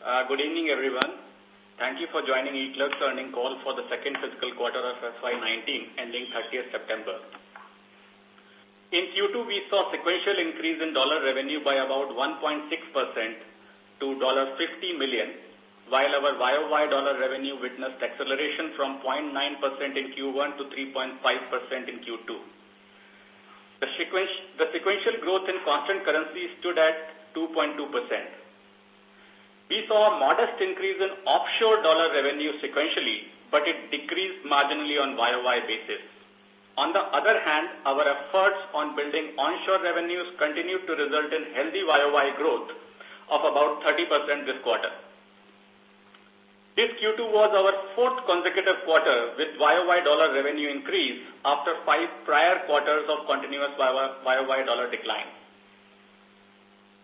Uh, good evening, everyone. Thank you for joining eClerx earning call for the second fiscal quarter of FY19 ending 30th September. In Q2, we saw sequential increase in dollar revenue by about 1.6% to $50 million, while our YOY dollar revenue witnessed acceleration from 0.9% in Q1 to 3.5% in Q2. The, the sequential growth in constant currency stood at 2.2%. We saw a modest increase in offshore dollar revenue sequentially, but it decreased marginally on YOY basis. On the other hand, our efforts on building onshore revenues continued to result in healthy YOY growth of about 30% this quarter. This Q2 was our fourth consecutive quarter with YOY dollar revenue increase after five prior quarters of continuous YOY dollar decline.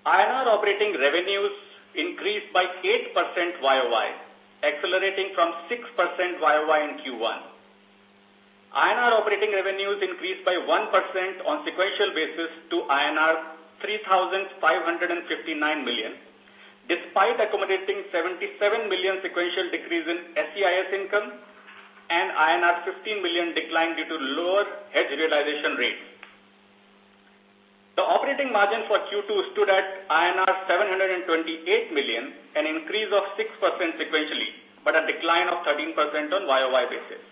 INR operating revenues increased by 8% YOY, accelerating from 6% YOY in Q1. INR operating revenues increased by 1% on sequential basis to INR 3,559 million despite accommodating 77 million sequential decrease in SEIS income and INR 15 million decline due to lower hedge realization rates. The operating margin for Q2 stood at INR 728 million, an increase of 6% sequentially, but a decline of 13% on YOY basis.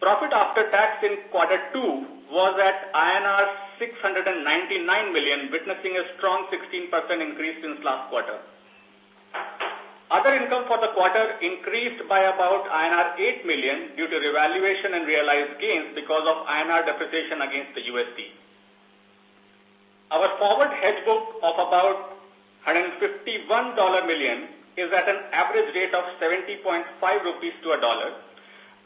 Profit after tax in quarter two was at INR 699 million, witnessing a strong 16% increase since last quarter. Other income for the quarter increased by about INR 8 million due to revaluation and realized gains because of INR depreciation against the USD. Our forward hedge book of about $151 million is at an average rate of 70.5 rupees to a dollar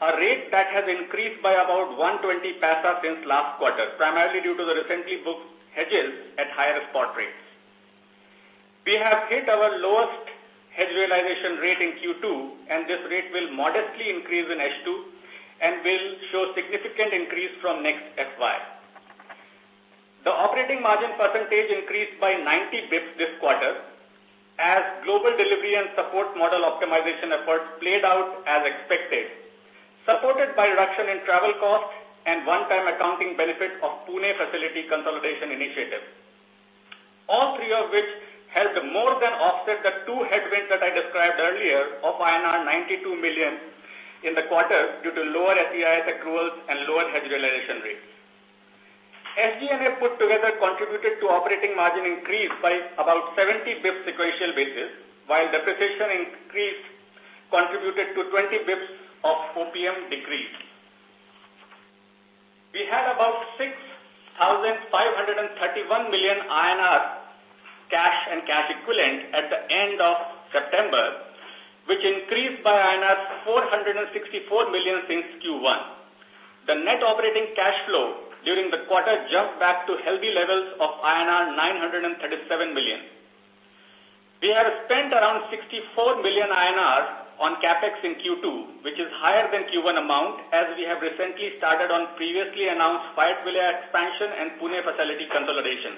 a rate that has increased by about 120 paisa since last quarter, primarily due to the recently booked hedges at higher spot rates. We have hit our lowest hedge realization rate in Q2 and this rate will modestly increase in H2 and will show significant increase from next FY. The operating margin percentage increased by 90 bips this quarter as global delivery and support model optimization efforts played out as expected supported by reduction in travel costs and one-time accounting benefit of Pune facility consolidation initiative. All three of which helped more than offset the two headwinds that I described earlier of INR 92 million in the quarter due to lower SEIS accruals and lower hedge realization rates. SG&A put together contributed to operating margin increase by about 70 bips sequential basis, while depreciation increase contributed to 20 bips of OPM decrease. We had about 6,531 million INR cash and cash equivalent at the end of September, which increased by INR 464 million since Q1. The net operating cash flow during the quarter jumped back to healthy levels of INR 937 million. We have spent around 64 million INR on capex in Q2, which is higher than Q1 amount as we have recently started on previously announced Fayetteville expansion and Pune facility consolidation.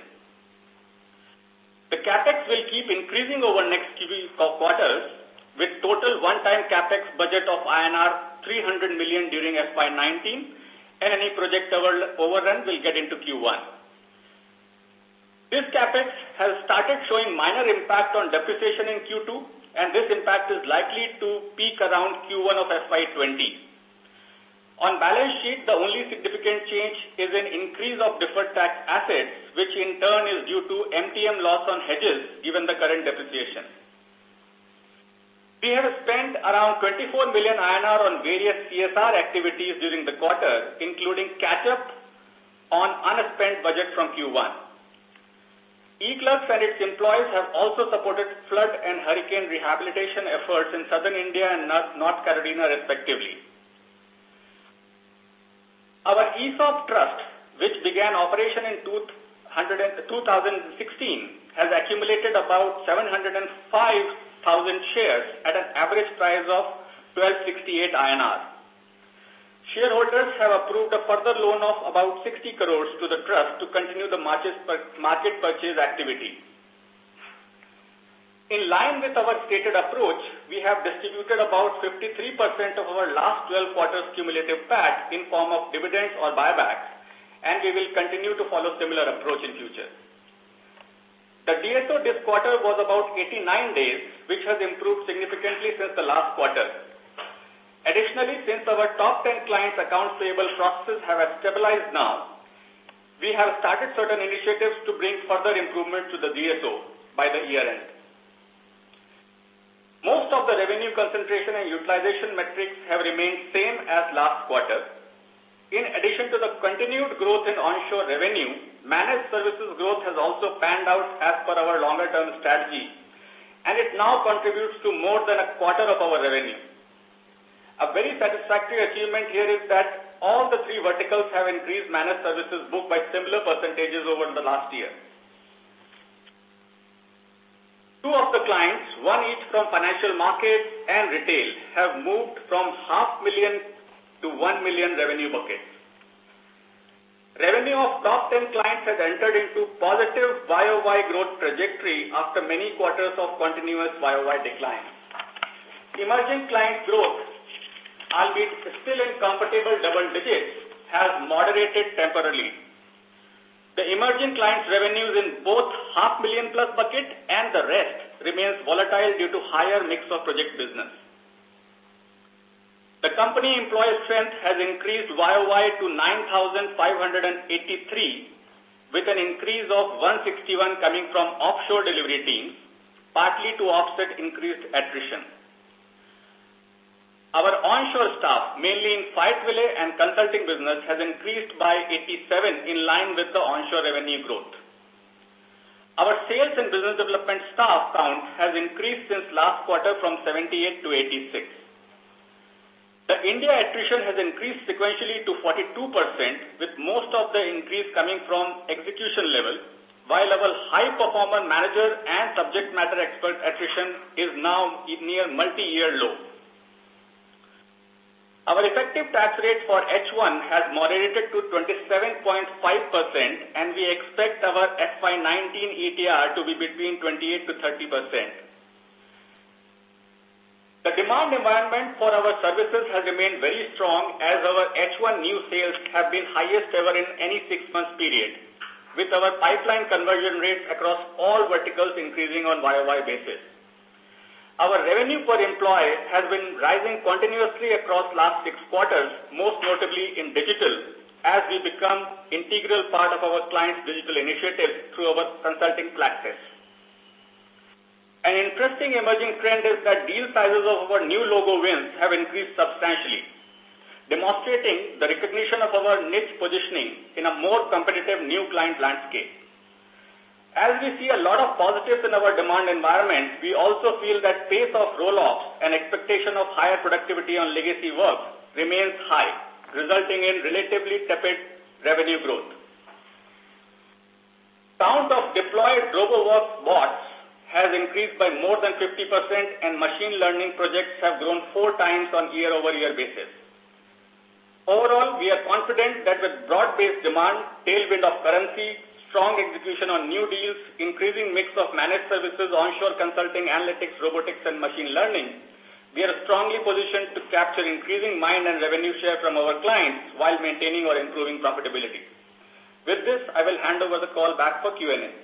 The capex will keep increasing over next few quarters with total one-time capex budget of INR 300 million during FY19 and any project overrun will get into Q1. This capex has started showing minor impact on depreciation in Q2 and this impact is likely to peak around Q1 of FY20. On balance sheet, the only significant change is an increase of deferred tax assets, which in turn is due to MTM loss on hedges given the current depreciation. We have spent around 24 million INR on various CSR activities during the quarter, including catch-up on unspent budget from Q1. eClerx and its employees have also supported flood and hurricane rehabilitation efforts in southern India and North Carolina respectively. Our ESOP trust, which began operation in 2016, has accumulated about 705,000 shares at an average price of 1268 INR. Shareholders have approved a further loan of about 60 crores to the trust to continue the market purchase activity. In line with our stated approach, we have distributed about 53% of our last 12 quarters cumulative PAT in form of dividends or buybacks, and we will continue to follow similar approach in future. The DSO this quarter was about 89 days, which has improved significantly since the last quarter. Additionally, since our top 10 clients' accounts payable processes have stabilized now, we have started certain initiatives to bring further improvement to the DSO by the year end. Most of the revenue concentration and utilization metrics have remained same as last quarter. In addition to the continued growth in onshore revenue, managed services growth has also panned out as per our longer-term strategy, and it now contributes to more than a quarter of our revenue. A very satisfactory achievement here is that all the three verticals have increased managed services book by similar percentages over the last year. Two of the clients, one each from financial markets and retail, have moved from half million to one million revenue buckets. Revenue of top 10 clients has entered into positive YOY growth trajectory after many quarters of continuous YOY decline. Emerging client growth, albeit still in comfortable double digits, has moderated temporarily the emerging clients' revenues in both half million plus bucket and the rest remains volatile due to higher mix of project business. The company employee strength has increased YOY to 9,583 with an increase of 161 coming from offshore delivery teams, partly to offset increased attrition. Our onshore staff, mainly in Fayetteville and consulting business, has increased by 87 in line with the onshore revenue growth. Our sales and business development staff count has increased since last quarter from 78 to 86. The India attrition has increased sequentially to 42%, with most of the increase coming from execution level, while our high performer manager and subject matter expert attrition is now near multi-year low. Our effective tax rate for H1 has moderated to 27.5% and we expect our FY19 ETR to be between 28 to 30%. The demand environment for our services has remained very strong as our H1 new sales have been highest ever in any six-month period, with our pipeline conversion rates across all verticals increasing on YOY basis. Our revenue per employee has been rising continuously across last six quarters, most notably in digital, as we become integral part of our clients' digital initiatives through our consulting practice. An interesting emerging trend is that deal sizes of our new logo wins have increased substantially, demonstrating the recognition of our niche positioning in a more competitive new client landscape. As we see a lot of positives in our demand environment, we also feel that pace of roll-offs and expectation of higher productivity on legacy work remains high, resulting in relatively tepid revenue growth. Count of deployed roboWorx bots has increased by more than 50% and machine learning projects have grown four times on year-over-year -year basis. Overall, we are confident that with broad-based demand, tailwind of currency, strong execution on new deals, increasing mix of managed services, onshore consulting, analytics, robotics, and machine learning, we are strongly positioned to capture increasing mind and revenue share from our clients while maintaining or improving profitability. With this, I will hand over the call back for Q&A.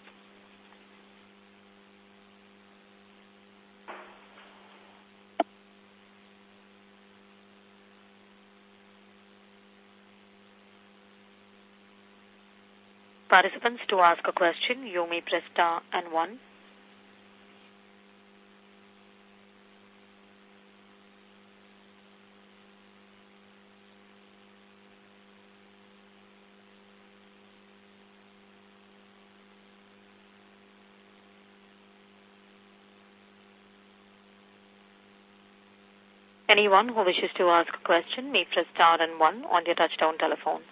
Participants, to ask a question, you may press star and one. Anyone who wishes to ask a question may press star and one on your touchtone telephone.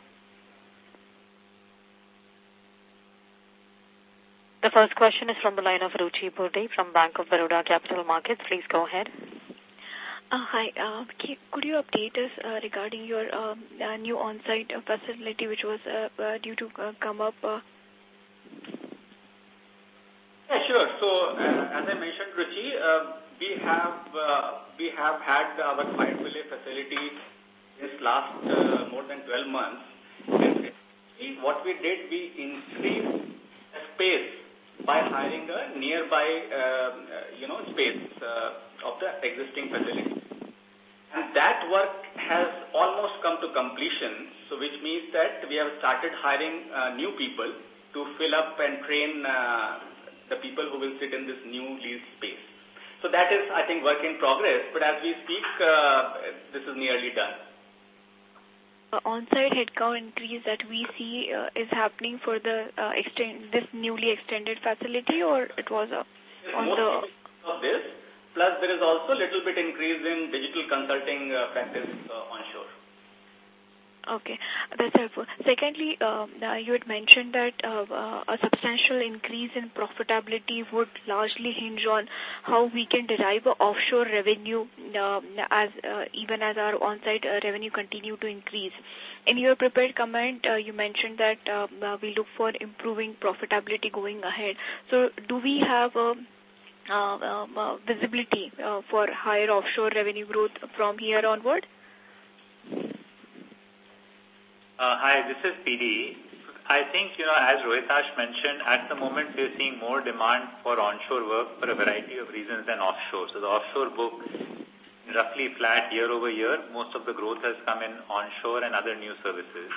The first question is from the line of Ruchi Burde from Bank of Baroda Capital Markets. Please go ahead. Uh, hi. Uh, could you update us uh, regarding your um, uh, new on-site facility which was uh, uh, due to uh, come up? Uh? Yeah, sure. So, uh, as I mentioned, Ruchi, uh, we have uh, we have had our Fayetteville facility this last uh, more than 12 months. And what we did, we increased the space by hiring a nearby, uh, you know, space uh, of the existing facility. And that work has almost come to completion, so which means that we have started hiring uh, new people to fill up and train uh, the people who will sit in this new leased space. So that is, I think, work in progress, but as we speak, uh, this is nearly done uh, on-site headcount increase that we see uh, is happening for the uh, extend this newly extended facility, or it was uh, on the of this. Plus, there is also a little bit increase in digital consulting uh, practice uh, onshore. Okay, that's helpful. Secondly, um, uh, you had mentioned that uh, uh, a substantial increase in profitability would largely hinge on how we can derive offshore revenue um, as uh, even as our on-site uh, revenue continue to increase. In your prepared comment, uh, you mentioned that um, we look for improving profitability going ahead. So, do we have a visibility for higher offshore revenue growth from here onward? Uh, Uh, hi, this is PD. I think, you know, as Rohitash mentioned, at the moment we're seeing more demand for onshore work for a variety of reasons than offshore. So the offshore book roughly flat year over year. Most of the growth has come in onshore and other new services.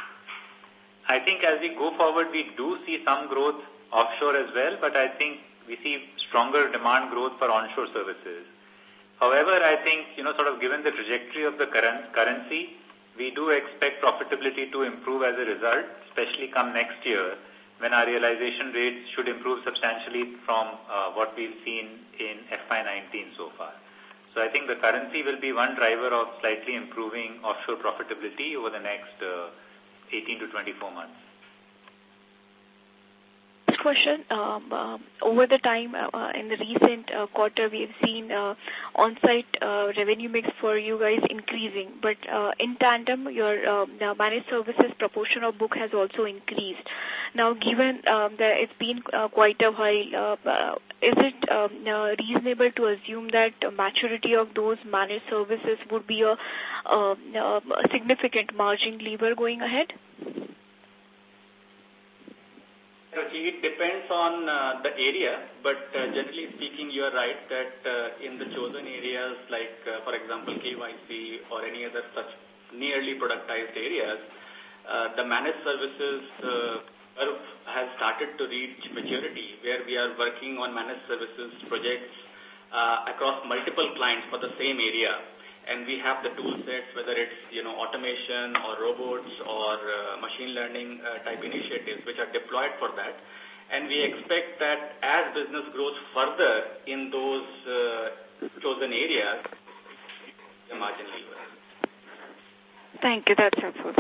I think as we go forward, we do see some growth offshore as well, but I think we see stronger demand growth for onshore services. However, I think, you know, sort of given the trajectory of the current currency, we do expect profitability to improve as a result, especially come next year when our realization rates should improve substantially from uh, what we've seen in FY19 so far. So I think the currency will be one driver of slightly improving offshore profitability over the next uh, 18 to 24 months question. Um, uh, over the time, uh, uh, in the recent uh, quarter, we have seen on-site revenue mix for you guys increasing. But in tandem, your uh, managed services proportion of book has also increased. Now, given um, that it's been quite a while, is it um, reasonable to assume that maturity of those managed services would be a significant margin lever going ahead? It depends on uh, the area, but uh, generally speaking, you are right that uh, in the chosen areas like, uh, for example, KYC or any other such nearly productized areas, uh, the managed services uh, has started to reach maturity where we are working on managed services projects uh, across multiple clients for the same area and we have the tool sets, whether it's, you know, automation or robots or uh, machine learning uh, type initiatives which are deployed for that. And we expect that as business grows further in those uh, chosen areas, the margin lever. Thank you. That's helpful.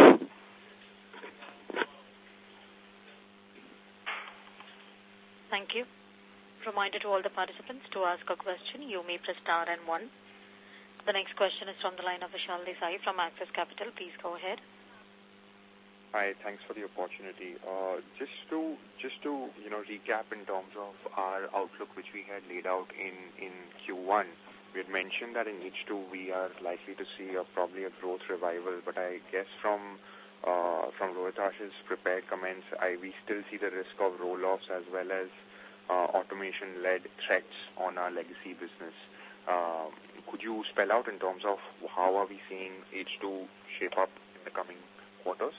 Thank you. Reminder to all the participants to ask a question. You may press star and one. The next question is from the line of Vishal Desai from Axis Capital. Please go ahead. Hi, thanks for the opportunity. Uh, just to just to you know recap in terms of our outlook, which we had laid out in in Q1, we had mentioned that in H2 we are likely to see a, probably a growth revival. But I guess from uh, from Rohitash's prepared comments, I we still see the risk of roll-offs as well as uh, automation-led threats on our legacy business. Um, could you spell out in terms of how are we seeing H2 shape up in the coming quarters?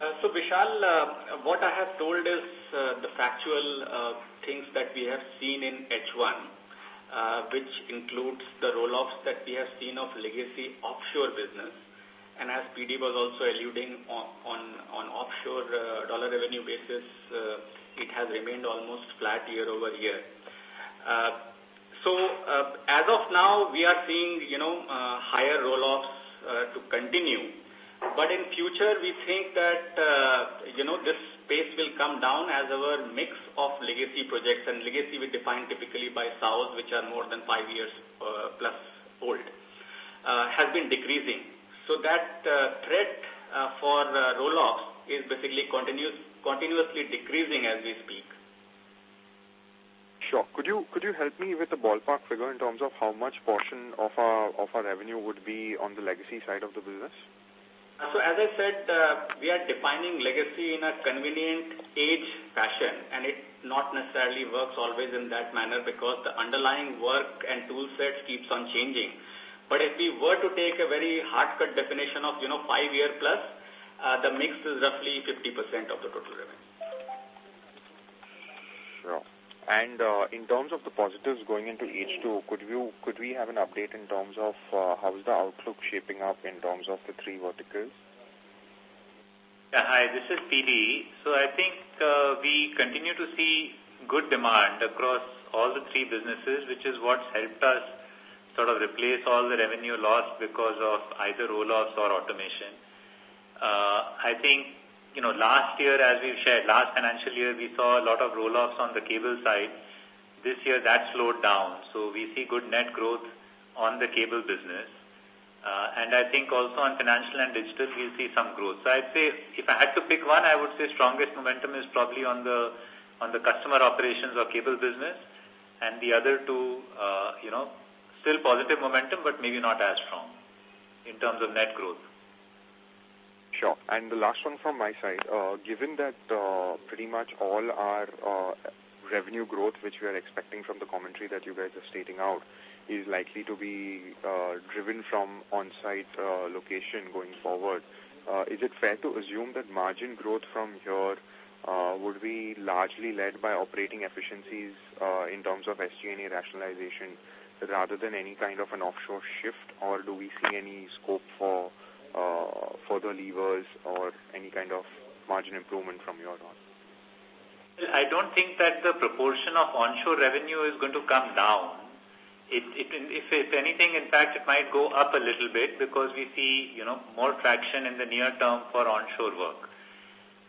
Uh, so, Vishal, uh, what I have told is uh, the factual uh, things that we have seen in H1, uh, which includes the roll-offs that we have seen of legacy offshore business. And as PD was also alluding on, on, on offshore uh, dollar revenue basis, it has remained almost flat year over year. Uh, So uh, as of now, we are seeing, you know, uh, higher roll-offs uh, to continue. But in future, we think that, uh, you know, this pace will come down as our mix of legacy projects, and legacy we define typically by SOWs, which are more than five years uh, plus old, uh, has been decreasing. So that uh, threat uh, for uh, roll-offs is basically continuous, continuously decreasing as we speak. Sure. Could you could you help me with a ballpark figure in terms of how much portion of our of our revenue would be on the legacy side of the business? So as I said, uh, we are defining legacy in a convenient age fashion, and it not necessarily works always in that manner because the underlying work and tool sets keeps on changing. But if we were to take a very hard-cut definition of, you know, five year plus, uh, the mix is roughly 50% of the total revenue. Sure. And uh, in terms of the positives going into H2, could you could we have an update in terms of uh, how is the outlook shaping up in terms of the three verticals? Yeah, hi, this is PD. So I think uh, we continue to see good demand across all the three businesses, which is what's helped us sort of replace all the revenue lost because of either roll-offs or automation. Uh, I think you know, last year, as we've shared, last financial year, we saw a lot of roll-offs on the cable side. This year, that slowed down. So we see good net growth on the cable business. Uh, and I think also on financial and digital, we'll see some growth. So I'd say, if I had to pick one, I would say strongest momentum is probably on the on the customer operations or cable business, and the other two, uh, you know, still positive momentum, but maybe not as strong in terms of net growth. Sure. And the last one from my side, uh, given that uh, pretty much all our uh, revenue growth, which we are expecting from the commentary that you guys are stating out, is likely to be uh, driven from on-site uh, location going forward, uh, is it fair to assume that margin growth from here would be largely led by operating efficiencies in terms of SG&A rationalization rather than any kind of an offshore shift, or do we see any scope for further levers or any kind of margin improvement from your end? I don't think that the proportion of onshore revenue is going to come down. It, it, if, if anything, in fact, it might go up a little bit because we see, you know, more traction in the near term for onshore work.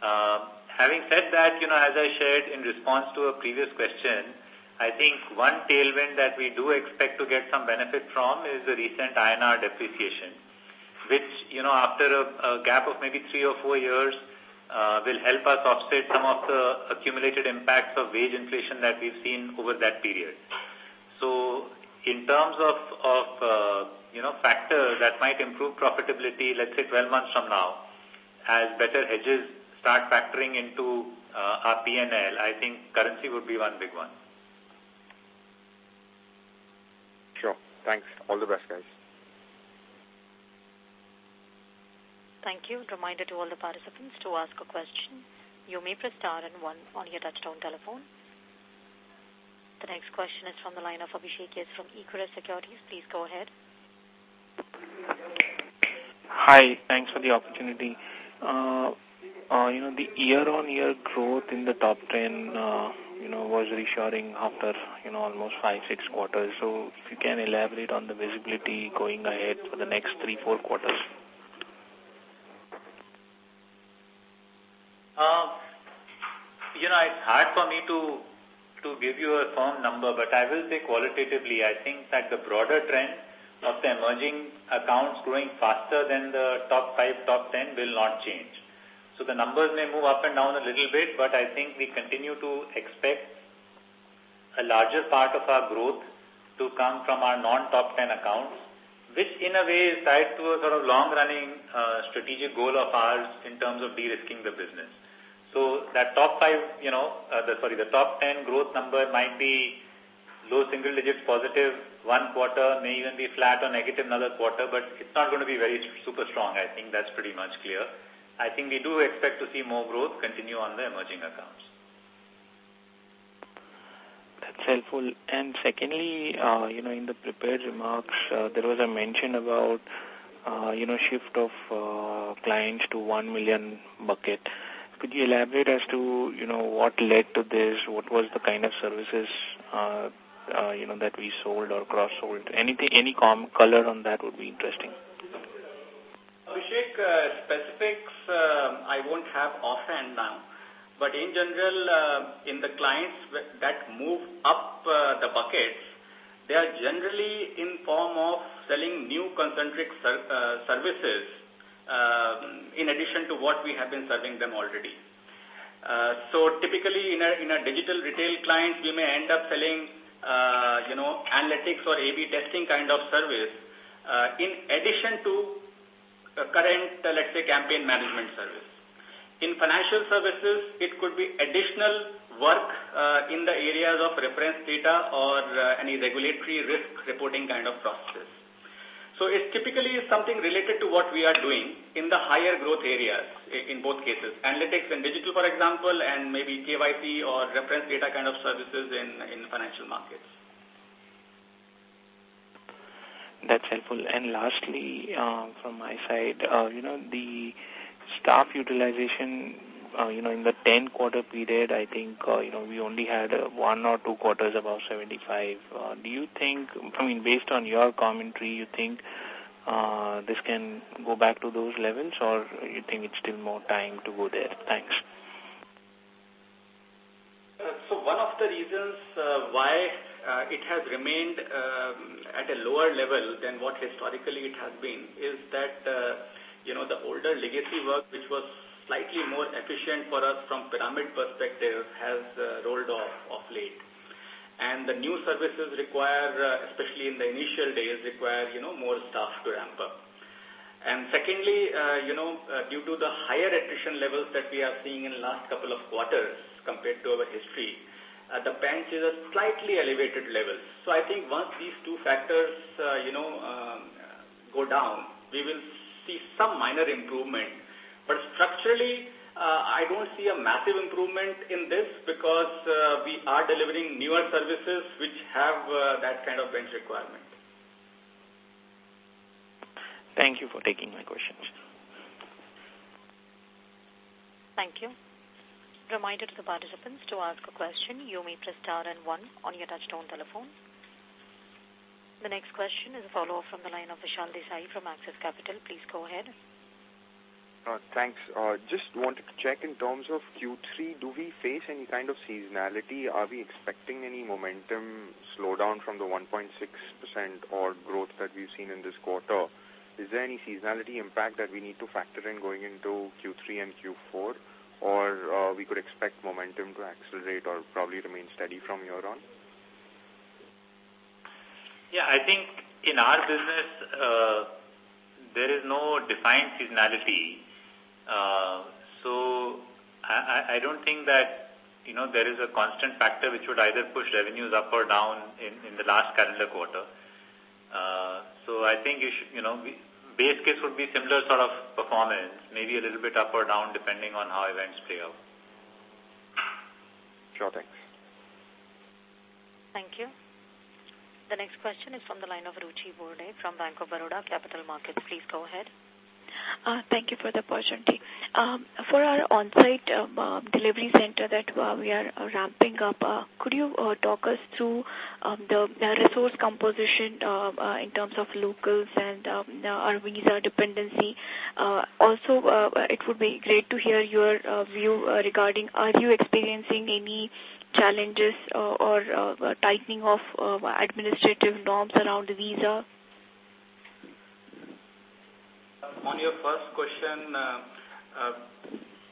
Uh, having said that, you know, as I shared in response to a previous question, I think one tailwind that we do expect to get some benefit from is the recent INR depreciation which, you know, after a, a gap of maybe three or four years, uh, will help us offset some of the accumulated impacts of wage inflation that we've seen over that period. So in terms of, of uh, you know, factors that might improve profitability, let's say 12 months from now, as better hedges start factoring into uh, our P&L, I think currency would be one big one. Sure. Thanks. All the best, guys. Thank you. Reminder to all the participants to ask a question. You may press star and one on your touchtone telephone. The next question is from the line of Abhishek Yes from Equirus Securities. Please go ahead. Hi, thanks for the opportunity. Uh, uh, you know, the year-on-year -year growth in the top 10, uh, you know, was reassuring after, you know, almost five, six quarters. So if you can elaborate on the visibility going ahead for the next three, four quarters. Uh, you know, it's hard for me to to give you a firm number, but I will say qualitatively, I think that the broader trend of the emerging accounts growing faster than the top five, top ten will not change. So the numbers may move up and down a little bit, but I think we continue to expect a larger part of our growth to come from our non-top 10 accounts, which in a way is tied to a sort of long-running uh, strategic goal of ours in terms of de-risking the business. So that top five, you know, uh, the, sorry, the top 10 growth number might be low single digits positive one quarter, may even be flat or negative another quarter, but it's not going to be very super strong. I think that's pretty much clear. I think we do expect to see more growth continue on the emerging accounts. That's helpful. And secondly, uh, you know, in the prepared remarks, uh, there was a mention about, uh, you know, shift of uh, clients to 1 million bucket. Could you elaborate as to, you know, what led to this? What was the kind of services uh, uh, you know, that we sold or cross-sold? Anything, any com color on that would be interesting. Abhishek, uh, specifics uh, I won't have offhand now. But in general, uh, in the clients that move up uh, the buckets, they are generally in form of selling new concentric ser uh, services um, in addition to what we have been serving them already. Uh, so typically in a, in a digital retail client, we may end up selling, uh, you know, analytics or A-B testing kind of service uh, in addition to current, uh, let's say, campaign management service. In financial services, it could be additional work uh, in the areas of reference data or uh, any regulatory risk reporting kind of processes. So it's typically is something related to what we are doing in the higher growth areas in both cases. Analytics and digital, for example, and maybe KYC or reference data kind of services in, in financial markets. That's helpful. And lastly, uh, from my side, uh, you know, the staff utilization, uh, you know, in the 10-quarter period, I think, uh, you know, we only had uh, one or two quarters above 75. Uh, do you think, I mean, based on your commentary, you think uh, this can go back to those levels or you think it's still more time to go there? Thanks. Uh, so one of the reasons uh, why uh, it has remained um, at a lower level than what historically it has been is that, uh, you know, the older legacy work which was slightly more efficient for us from pyramid perspective has uh, rolled off of late. And the new services require, uh, especially in the initial days, require, you know, more staff to ramp up. And secondly, uh, you know, due to the higher attrition levels that we are seeing in the last couple of quarters, compared to our history, the bench is at slightly elevated levels. So I think once these two factors, you know, um, go down, we will see some minor improvement. But structurally, uh, I don't see a massive improvement in this because uh, we are delivering newer services which have uh, that kind of bench requirement. Thank you for taking my questions. Thank you. Reminder to the participants to ask a question, you may press star and one on your touchtone telephone. The next question is a follow-up from the line of Vishal Desai from Axis Capital. Please go ahead. Uh, thanks. Uh, just wanted to check in terms of Q3, do we face any kind of seasonality? Are we expecting any momentum slowdown from the 1.6% or growth that we've seen in this quarter? Is there any seasonality impact that we need to factor in going into Q3 and Q4? or uh, we could expect momentum to accelerate or probably remain steady from here on? Yeah, I think in our business, uh, there is no defined seasonality. Uh, so I, I don't think that, you know, there is a constant factor which would either push revenues up or down in, in the last calendar quarter. Uh, so I think you should, you know, we, base case would be similar sort of performance, maybe a little bit up or down depending on how events play out. Sure, thanks. Thank you. The next question is from the line of Ruchi Burde from Bank of Baroda Capital Markets. Please go ahead. Uh, thank you for the opportunity. Um, for our on-site um, uh, delivery center that uh, we are uh, ramping up, uh, could you uh, talk us through um, the resource composition in terms of locals and um, our visa dependency? also, it would be great to hear your view regarding are you experiencing any challenges or tightening of administrative norms around the visa on your first question, uh, uh,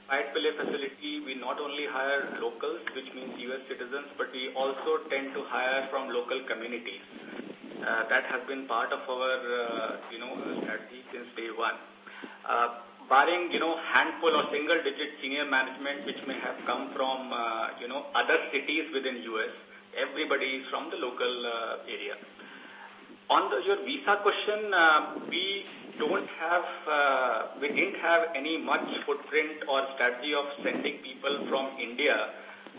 at Pillay facility, we not only hire locals, which means U.S. citizens, but we also tend to hire from local communities. Uh, that has been part of our, uh, you know, strategy since day one. Uh, barring, you know, handful or single-digit senior management which may have come from, uh, you know, other cities within U.S., everybody is from the local uh, area. On the, your visa question, uh, we don't have, uh, we didn't have any much footprint or strategy of sending people from India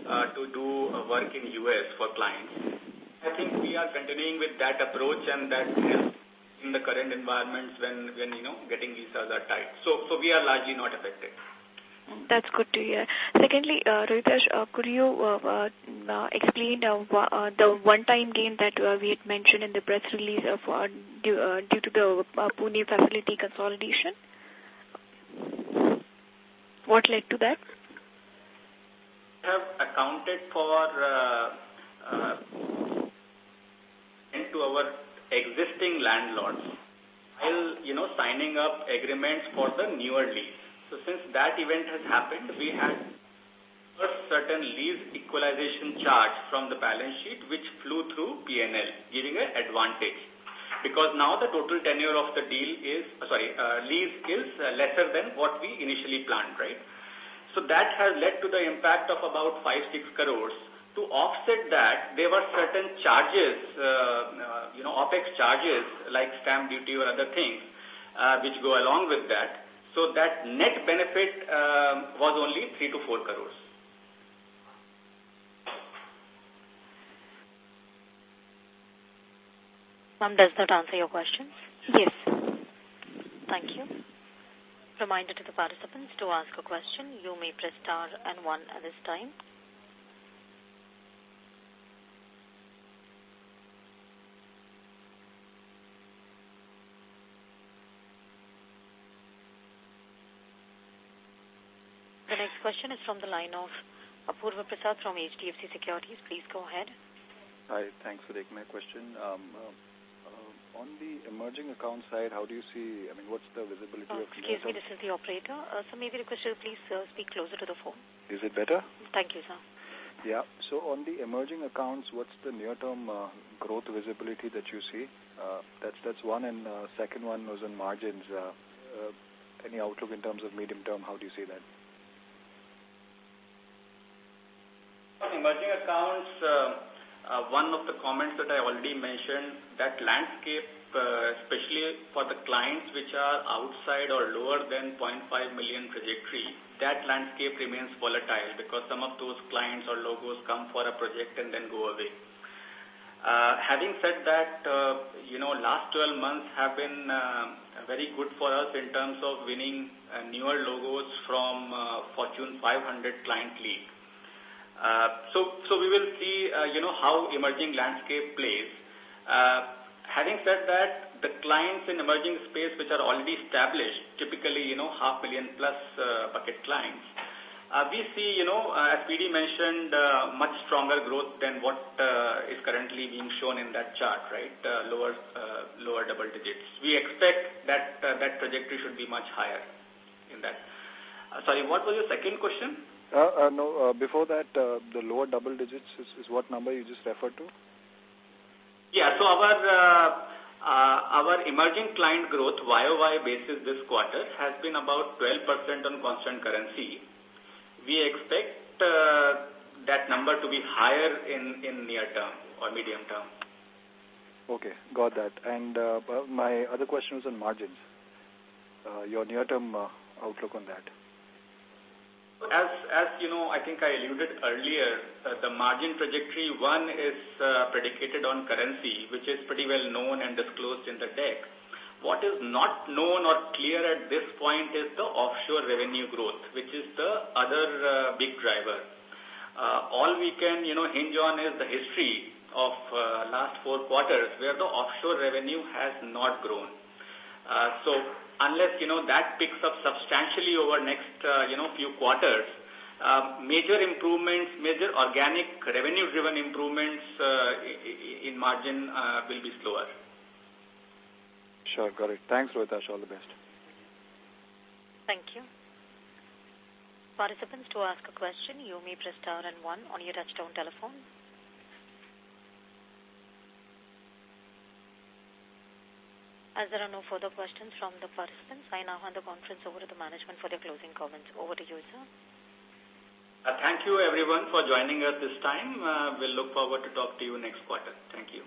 uh, to do work in US for clients. I think we are continuing with that approach and that in the current environments when, when you know, getting visas are tight. So, so we are largely not affected. That's good to hear. Secondly, uh, Rohitash, uh, could you uh, uh, explain uh, uh, the one-time gain that uh, we had mentioned in the press release of, uh, due, uh, due to the uh, Pune facility consolidation? What led to that? Have accounted for uh, uh, into our existing landlords while, you know, signing up agreements for the newer lease. So since that event has happened, we had a certain lease equalization charge from the balance sheet which flew through PNL, giving an advantage. Because now the total tenure of the deal is, sorry, uh, lease is uh, lesser than what we initially planned, right? So that has led to the impact of about 5-6 crores. To offset that, there were certain charges, uh, uh, you know, OPEX charges like stamp duty or other things, uh, which go along with that. So that net benefit uh, was only 3 to 4 crores. Ma'am, does that answer your question? Yes. Thank you. Reminder to the participants to ask a question. You may press star and one at this time. The next question is from the line of Apurva Prasad from HDFC Securities. Please go ahead. Hi, thanks for taking my question. Um, uh, uh, on the emerging account side, how do you see, I mean, what's the visibility uh, of... Excuse me, this is the operator. Uh, so maybe request you to please uh, speak closer to the phone. Is it better? Thank you, sir. Yeah, so on the emerging accounts, what's the near-term uh, growth visibility that you see? Uh, that's that's one, and uh, second one was on margins. Uh, uh, any outlook in terms of medium term, how do you see that? Emerging accounts, uh, uh, one of the comments that I already mentioned, that landscape, uh, especially for the clients which are outside or lower than 0.5 million trajectory, that landscape remains volatile because some of those clients or logos come for a project and then go away. Uh, having said that, uh, you know, last 12 months have been uh, very good for us in terms of winning newer logos from Fortune 500 client league. Uh, so, so we will see, uh, you know, how emerging landscape plays. Uh, having said that, the clients in emerging space which are already established, typically, you know, half million plus uh, bucket clients, uh, we see, you know, uh, as PD mentioned, much stronger growth than what is currently being shown in that chart, right? Lower, lower double digits. We expect that that trajectory should be much higher in that. Sorry, what was your second question? Uh, uh, no, uh, before that, uh, the lower double digits is, is what number you just referred to? Yeah, so our uh, uh, our emerging client growth YOY basis this quarter has been about 12% on constant currency. We expect uh, that number to be higher in, in near term or medium term. Okay, got that. And uh, my other question was on margins. Uh, your near-term uh, outlook on that. As, as you know, I think I alluded earlier, uh, the margin trajectory, one is uh, predicated on currency, which is pretty well known and disclosed in the deck. What is not known or clear at this point is the offshore revenue growth, which is the other uh, big driver. Uh, all we can, you know, hinge on is the history of last four quarters where the offshore revenue has not grown. So unless, you know, that picks up substantially over next, uh, you know, few quarters, uh, major improvements, major organic revenue-driven improvements uh, in margin uh, will be slower. Sure, got it. Thanks, Rohitash. All the best. Thank you. Participants, to ask a question, you may press star and one on your touchtone telephone. As there are no further questions from the participants, I now hand the conference over to the management for their closing comments. Over to you, sir. Uh, thank you, everyone, for joining us this time. Uh, we'll look forward to talk to you next quarter. Thank you.